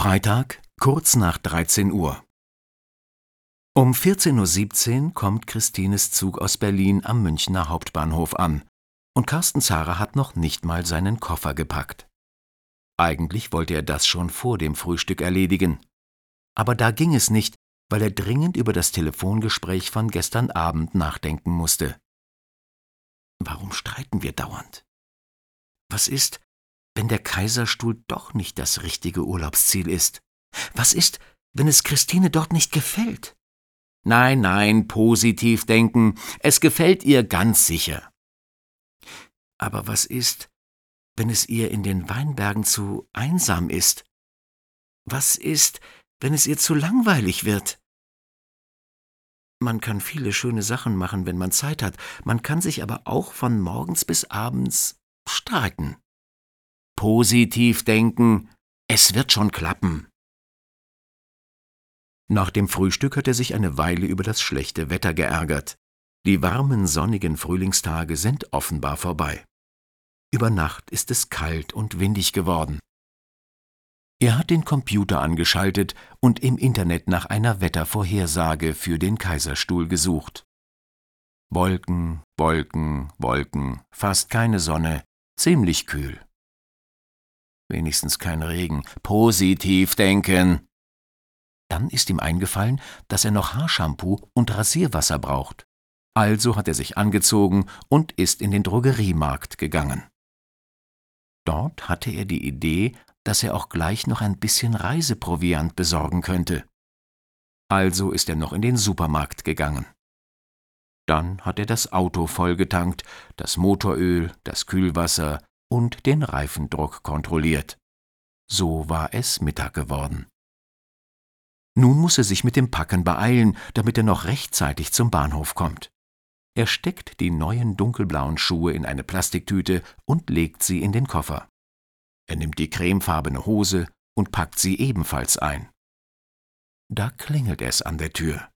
Freitag, kurz nach 13 Uhr. Um 14.17 Uhr kommt Christines Zug aus Berlin am Münchner Hauptbahnhof an und Carsten Zara hat noch nicht mal seinen Koffer gepackt. Eigentlich wollte er das schon vor dem Frühstück erledigen. Aber da ging es nicht, weil er dringend über das Telefongespräch von gestern Abend nachdenken musste. Warum streiten wir dauernd? Was ist, wenn der Kaiserstuhl doch nicht das richtige Urlaubsziel ist? Was ist, wenn es Christine dort nicht gefällt? Nein, nein, positiv denken, es gefällt ihr ganz sicher. Aber was ist, wenn es ihr in den Weinbergen zu einsam ist? Was ist, wenn es ihr zu langweilig wird? Man kann viele schöne Sachen machen, wenn man Zeit hat, man kann sich aber auch von morgens bis abends streiten. Positiv denken, es wird schon klappen. Nach dem Frühstück hat er sich eine Weile über das schlechte Wetter geärgert. Die warmen, sonnigen Frühlingstage sind offenbar vorbei. Über Nacht ist es kalt und windig geworden. Er hat den Computer angeschaltet und im Internet nach einer Wettervorhersage für den Kaiserstuhl gesucht. Wolken, Wolken, Wolken, fast keine Sonne, ziemlich kühl. Wenigstens kein Regen. Positiv denken. Dann ist ihm eingefallen, dass er noch Haarshampoo und Rasierwasser braucht. Also hat er sich angezogen und ist in den Drogeriemarkt gegangen. Dort hatte er die Idee, dass er auch gleich noch ein bisschen Reiseproviant besorgen könnte. Also ist er noch in den Supermarkt gegangen. Dann hat er das Auto vollgetankt, das Motoröl, das Kühlwasser, und den Reifendruck kontrolliert. So war es Mittag geworden. Nun muss er sich mit dem Packen beeilen, damit er noch rechtzeitig zum Bahnhof kommt. Er steckt die neuen dunkelblauen Schuhe in eine Plastiktüte und legt sie in den Koffer. Er nimmt die cremefarbene Hose und packt sie ebenfalls ein. Da klingelt es an der Tür.